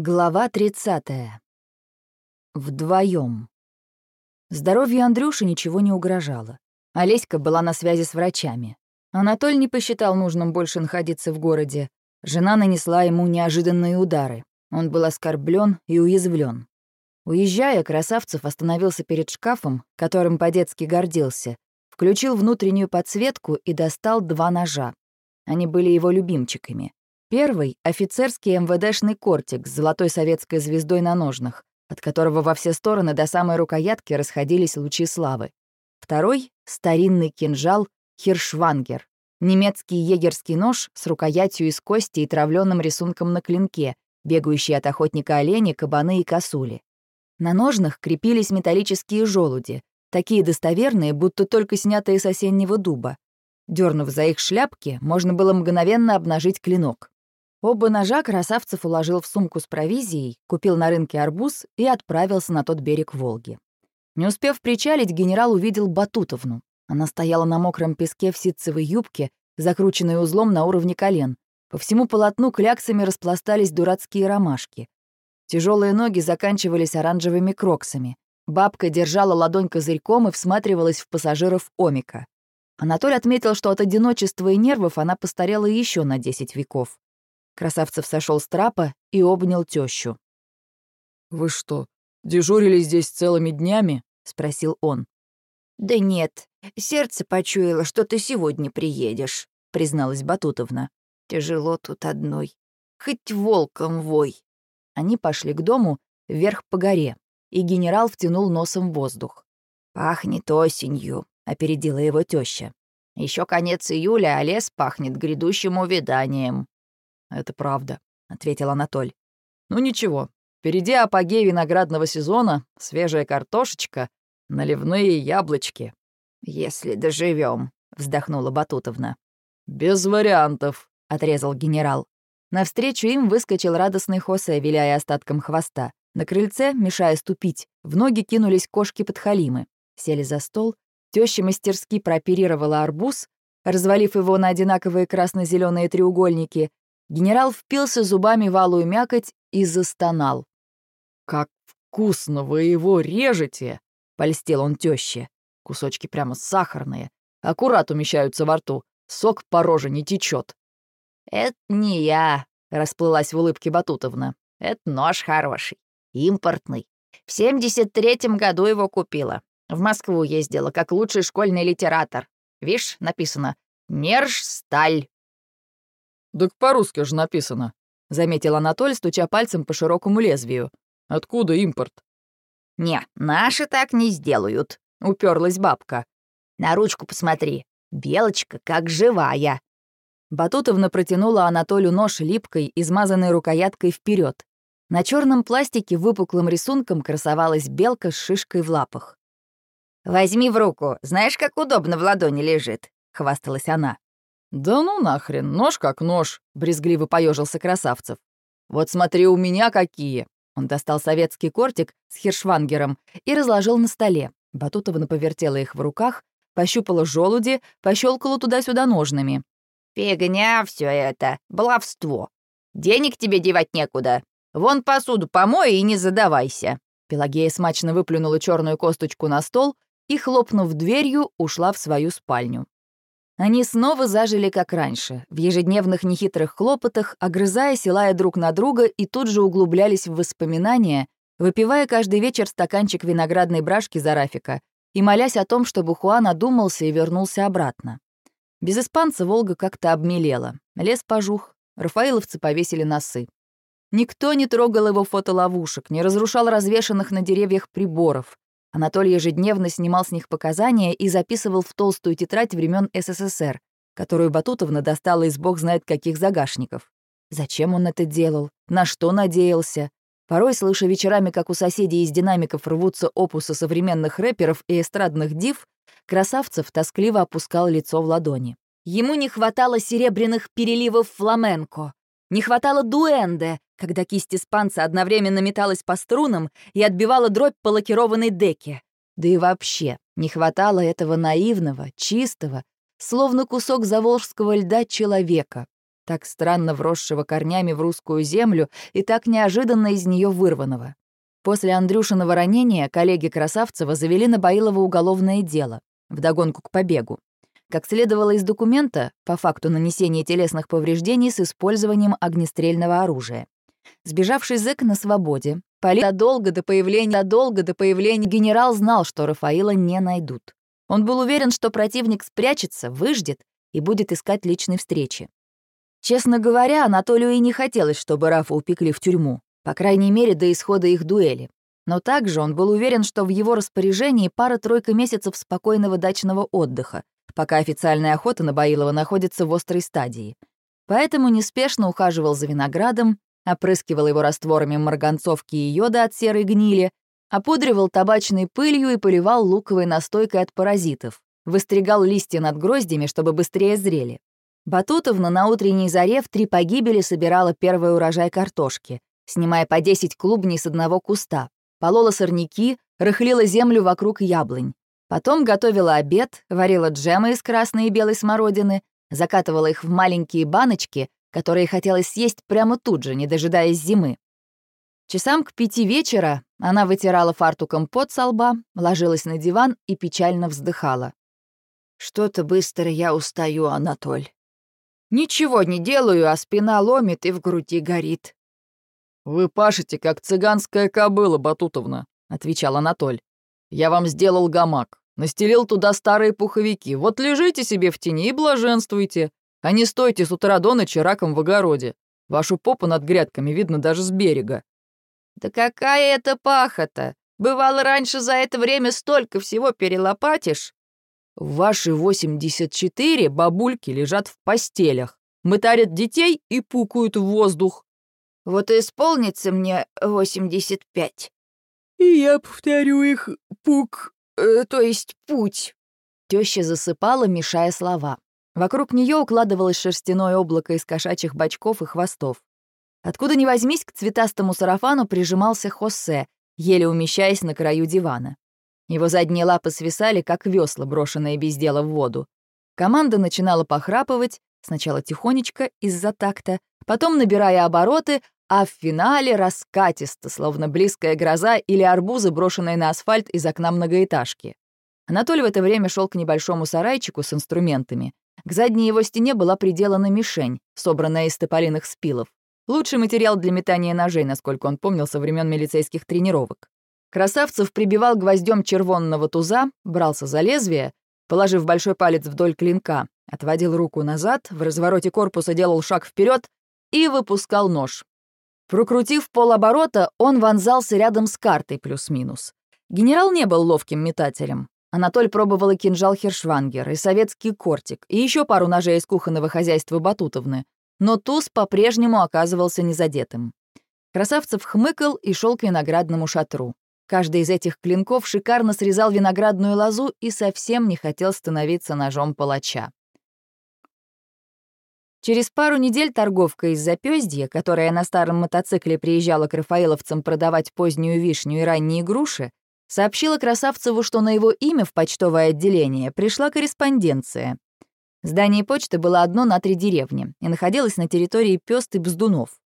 Глава 30. Вдвоем. Здоровью Андрюши ничего не угрожало. Олеська была на связи с врачами. Анатоль не посчитал нужным больше находиться в городе. Жена нанесла ему неожиданные удары. Он был оскорблен и уязвлен. Уезжая, Красавцев остановился перед шкафом, которым по-детски гордился, включил внутреннюю подсветку и достал два ножа. Они были его любимчиками. Первый — офицерский МВДшный кортик с золотой советской звездой на ножнах, от которого во все стороны до самой рукоятки расходились лучи славы. Второй — старинный кинжал Хиршвангер, немецкий егерский нож с рукоятью из кости и травленным рисунком на клинке, бегающий от охотника олени, кабаны и косули. На ножнах крепились металлические желуди, такие достоверные, будто только снятые с осеннего дуба. Дернув за их шляпки, можно было мгновенно обнажить клинок. Оба ножа Красавцев уложил в сумку с провизией, купил на рынке арбуз и отправился на тот берег Волги. Не успев причалить, генерал увидел Батутовну. Она стояла на мокром песке в ситцевой юбке, закрученной узлом на уровне колен. По всему полотну кляксами распластались дурацкие ромашки. Тяжелые ноги заканчивались оранжевыми кроксами. Бабка держала ладонь козырьком и всматривалась в пассажиров Омика. Анатоль отметил, что от одиночества и нервов она постарела еще на 10 веков. Красавцев сошел с трапа и обнял тещу. «Вы что, дежурили здесь целыми днями?» — спросил он. «Да нет, сердце почуяло, что ты сегодня приедешь», — призналась Батутовна. «Тяжело тут одной. Хоть волком вой». Они пошли к дому вверх по горе, и генерал втянул носом воздух. «Пахнет осенью», — опередила его теща. Еще конец июля, а лес пахнет грядущим увяданием. «Это правда», — ответил Анатоль. «Ну ничего, впереди апогей виноградного сезона, свежая картошечка, наливные яблочки». «Если доживем, вздохнула Батутовна. «Без вариантов», — отрезал генерал. Навстречу им выскочил радостный Хосе, виляя остатком хвоста. На крыльце, мешая ступить, в ноги кинулись кошки-подхалимы. Сели за стол, теща мастерски прооперировала арбуз, развалив его на одинаковые красно зеленые треугольники, Генерал впился зубами в алую мякоть и застонал. «Как вкусно вы его режете!» — польстил он тёще. Кусочки прямо сахарные, аккурат умещаются во рту, сок по роже не течет. «Это не я», — расплылась в улыбке Батутовна. «Это нож хороший, импортный. В семьдесят третьем году его купила. В Москву ездила, как лучший школьный литератор. Вишь, написано «Нерж-сталь». «Так по-русски же написано», — заметил Анатоль, стуча пальцем по широкому лезвию. «Откуда импорт?» «Не, наши так не сделают», — уперлась бабка. «На ручку посмотри. Белочка как живая». Батутовна протянула Анатолию нож липкой, измазанной рукояткой вперед. На черном пластике выпуклым рисунком красовалась белка с шишкой в лапах. «Возьми в руку, знаешь, как удобно в ладони лежит», — хвасталась она. «Да ну нахрен, нож как нож», — брезгливо поежился Красавцев. «Вот смотри, у меня какие!» Он достал советский кортик с хершвангером и разложил на столе. Батутовна повертела их в руках, пощупала желуди, пощелкала туда-сюда ножными. «Фигня все это, баловство. Денег тебе девать некуда. Вон посуду помой и не задавайся». Пелагея смачно выплюнула черную косточку на стол и, хлопнув дверью, ушла в свою спальню. Они снова зажили как раньше, в ежедневных нехитрых хлопотах, огрызаясь и лая друг на друга, и тут же углублялись в воспоминания, выпивая каждый вечер стаканчик виноградной брашки за Рафика и молясь о том, чтобы Хуан одумался и вернулся обратно. Без испанца Волга как-то обмелела. Лес пожух, рафаиловцы повесили носы. Никто не трогал его фотоловушек, не разрушал развешанных на деревьях приборов. Анатолий ежедневно снимал с них показания и записывал в толстую тетрадь времен СССР, которую Батутовна достала из бог знает каких загашников. Зачем он это делал? На что надеялся? Порой, слыша вечерами, как у соседей из динамиков рвутся опусы современных рэперов и эстрадных див, Красавцев тоскливо опускал лицо в ладони. Ему не хватало серебряных переливов фламенко, не хватало дуэнде, когда кисть испанца одновременно металась по струнам и отбивала дробь по лакированной деке. Да и вообще, не хватало этого наивного, чистого, словно кусок заволжского льда человека. так странно вросшего корнями в русскую землю и так неожиданно из нее вырванного. После Андрюшиного ранения коллеги Красавцева завели на Баилова уголовное дело, вдогонку к побегу. Как следовало из документа, по факту нанесения телесных повреждений с использованием огнестрельного оружия. Сбежавший зэк на свободе, Поли задолго до появления, задолго до появления генерал знал, что Рафаила не найдут. Он был уверен, что противник спрячется, выждет и будет искать личной встречи. Честно говоря, Анатолию и не хотелось, чтобы Рафа упекли в тюрьму, по крайней мере, до исхода их дуэли. Но также он был уверен, что в его распоряжении пара-тройка месяцев спокойного дачного отдыха, пока официальная охота на Баилова находится в острой стадии. Поэтому неспешно ухаживал за виноградом, опрыскивал его растворами марганцовки и йода от серой гнили, опудривал табачной пылью и поливал луковой настойкой от паразитов, выстригал листья над гроздями, чтобы быстрее зрели. Батутовна на утренней заре в три погибели собирала первый урожай картошки, снимая по 10 клубней с одного куста, полола сорняки, рыхлила землю вокруг яблонь. Потом готовила обед, варила джемы из красной и белой смородины, закатывала их в маленькие баночки, которые хотелось съесть прямо тут же, не дожидаясь зимы. Часам к пяти вечера она вытирала фартуком пот со лба, ложилась на диван и печально вздыхала. «Что-то быстро я устаю, Анатоль. Ничего не делаю, а спина ломит и в груди горит». «Вы пашете, как цыганская кобыла, Батутовна», — отвечал Анатоль. «Я вам сделал гамак, настелил туда старые пуховики. Вот лежите себе в тени и блаженствуйте, а не стойте с утра до ночи раком в огороде. Вашу попу над грядками видно даже с берега». «Да какая это пахота! Бывало, раньше за это время столько всего перелопатишь!» Ваши 84 бабульки лежат в постелях, мытарят детей и пукают в воздух. Вот и исполнится мне 85. И я повторю их пук, э, то есть путь. Теща засыпала, мешая слова. Вокруг нее укладывалось шерстяное облако из кошачьих бочков и хвостов. Откуда ни возьмись, к цветастому сарафану прижимался Хосе, еле умещаясь на краю дивана. Его задние лапы свисали, как весла, брошенные без дела в воду. Команда начинала похрапывать, сначала тихонечко, из-за такта, потом набирая обороты, а в финале раскатисто, словно близкая гроза или арбузы, брошенные на асфальт из окна многоэтажки. Анатолий в это время шел к небольшому сарайчику с инструментами. К задней его стене была приделана мишень, собранная из тополиных спилов. Лучший материал для метания ножей, насколько он помнил со времен милицейских тренировок. Красавцев прибивал гвоздем червонного туза, брался за лезвие, положив большой палец вдоль клинка, отводил руку назад, в развороте корпуса делал шаг вперед и выпускал нож. Прокрутив полоборота, он вонзался рядом с картой плюс-минус. Генерал не был ловким метателем. Анатоль пробовал и кинжал Хершвангер, и советский кортик, и еще пару ножей из кухонного хозяйства Батутовны, но туз по-прежнему оказывался незадетым. Красавцев хмыкал и шел к виноградному шатру. Каждый из этих клинков шикарно срезал виноградную лозу и совсем не хотел становиться ножом палача. Через пару недель торговка из Запёздья, которая на старом мотоцикле приезжала к рафаэловцам продавать позднюю вишню и ранние груши, сообщила Красавцеву, что на его имя в почтовое отделение пришла корреспонденция. Здание почты было одно на три деревни и находилось на территории Пёст и Бздунов.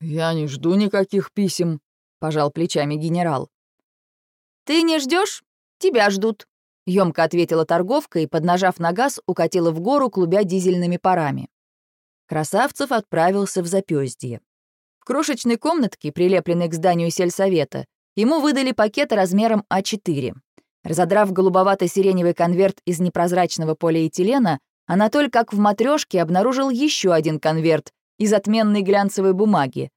«Я не жду никаких писем», пожал плечами генерал. Ты не ждешь? Тебя ждут, Ёмко ответила торговка и, поднажав на газ, укатила в гору, клубя дизельными парами. Красавцев отправился в запёздье. В крошечной комнатке, прилепленной к зданию сельсовета, ему выдали пакет размером А4. Разодрав голубовато-сиреневый конверт из непрозрачного полиэтилена, Анатоль, как в матрешке, обнаружил еще один конверт из отменной глянцевой бумаги,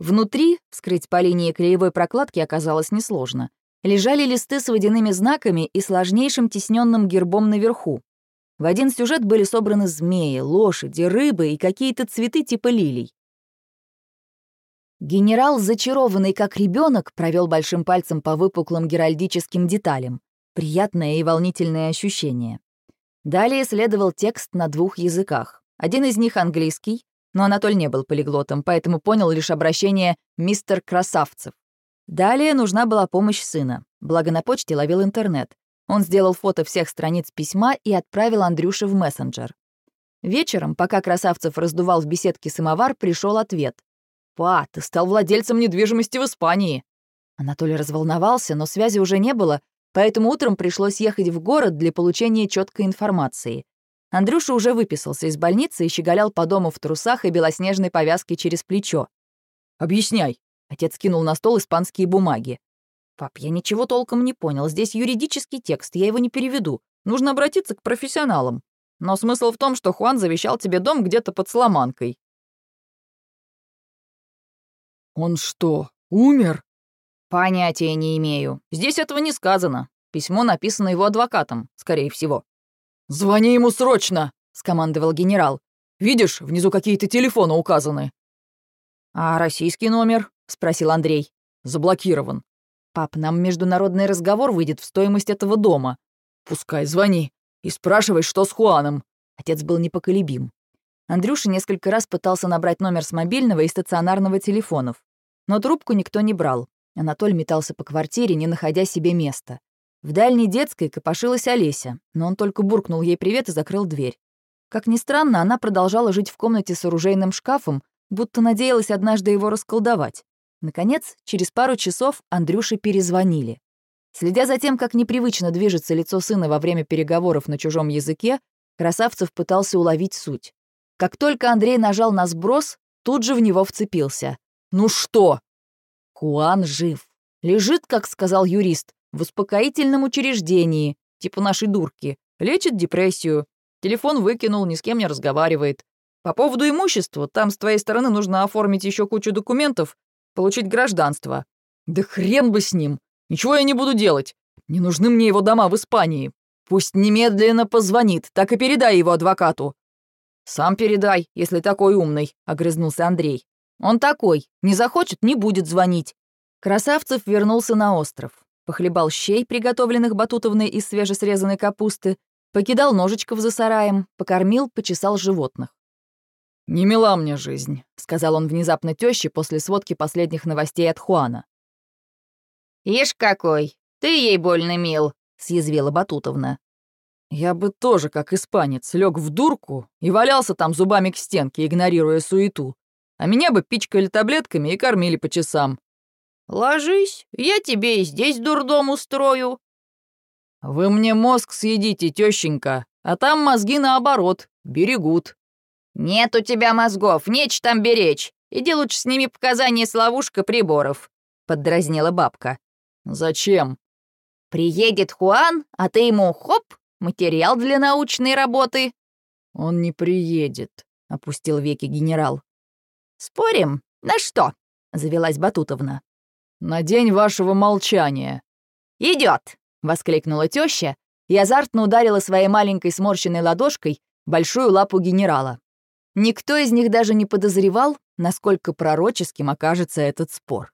Внутри вскрыть по линии клеевой прокладки оказалось несложно. Лежали листы с водяными знаками и сложнейшим тисненным гербом наверху. В один сюжет были собраны змеи, лошади, рыбы и какие-то цветы типа лилий. Генерал, зачарованный как ребенок, провел большим пальцем по выпуклым геральдическим деталям. Приятное и волнительное ощущение. Далее следовал текст на двух языках. Один из них английский, но Анатоль не был полиглотом, поэтому понял лишь обращение «мистер Красавцев». Далее нужна была помощь сына, благо на почте ловил интернет. Он сделал фото всех страниц письма и отправил Андрюше в мессенджер. Вечером, пока Красавцев раздувал в беседке самовар, пришел ответ. «Па, ты стал владельцем недвижимости в Испании». Анатолий разволновался, но связи уже не было, поэтому утром пришлось ехать в город для получения четкой информации. Андрюша уже выписался из больницы и щеголял по дому в трусах и белоснежной повязке через плечо. «Объясняй», — отец кинул на стол испанские бумаги. «Пап, я ничего толком не понял. Здесь юридический текст, я его не переведу. Нужно обратиться к профессионалам. Но смысл в том, что Хуан завещал тебе дом где-то под Сломанкой». «Он что, умер?» «Понятия не имею. Здесь этого не сказано. Письмо написано его адвокатом, скорее всего». «Звони ему срочно!» — скомандовал генерал. «Видишь, внизу какие-то телефоны указаны». «А российский номер?» — спросил Андрей. «Заблокирован». «Пап, нам международный разговор выйдет в стоимость этого дома». «Пускай звони и спрашивай, что с Хуаном». Отец был непоколебим. Андрюша несколько раз пытался набрать номер с мобильного и стационарного телефонов. Но трубку никто не брал. Анатоль метался по квартире, не находя себе места. В дальней детской копошилась Олеся, но он только буркнул ей привет и закрыл дверь. Как ни странно, она продолжала жить в комнате с оружейным шкафом, будто надеялась однажды его расколдовать. Наконец, через пару часов Андрюше перезвонили. Следя за тем, как непривычно движется лицо сына во время переговоров на чужом языке, Красавцев пытался уловить суть. Как только Андрей нажал на сброс, тут же в него вцепился. «Ну что?» Хуан жив. Лежит, как сказал юрист, в успокоительном учреждении, типа нашей дурки. Лечит депрессию. Телефон выкинул, ни с кем не разговаривает. По поводу имущества, там с твоей стороны нужно оформить еще кучу документов, получить гражданство. Да хрен бы с ним. Ничего я не буду делать. Не нужны мне его дома в Испании. Пусть немедленно позвонит, так и передай его адвокату. Сам передай, если такой умный, огрызнулся Андрей. Он такой, не захочет, не будет звонить. Красавцев вернулся на остров. Похлебал щей, приготовленных батутовной из свежесрезанной капусты, покидал ножичков за сараем, покормил, почесал животных. «Не мила мне жизнь», — сказал он внезапно тёще после сводки последних новостей от Хуана. «Ишь какой! Ты ей больно мил», — съязвила Батутовна. «Я бы тоже, как испанец, лег в дурку и валялся там зубами к стенке, игнорируя суету а меня бы пичкали таблетками и кормили по часам. «Ложись, я тебе и здесь дурдом устрою». «Вы мне мозг съедите, тещенька, а там мозги наоборот, берегут». «Нет у тебя мозгов, нечь там беречь. Иди лучше сними показания с ловушка приборов», — поддразнила бабка. «Зачем?» «Приедет Хуан, а ты ему хоп, материал для научной работы». «Он не приедет», — опустил веки генерал. «Спорим? На что?» — завелась Батутовна. «На день вашего молчания». Идет! воскликнула теща и азартно ударила своей маленькой сморщенной ладошкой большую лапу генерала. Никто из них даже не подозревал, насколько пророческим окажется этот спор.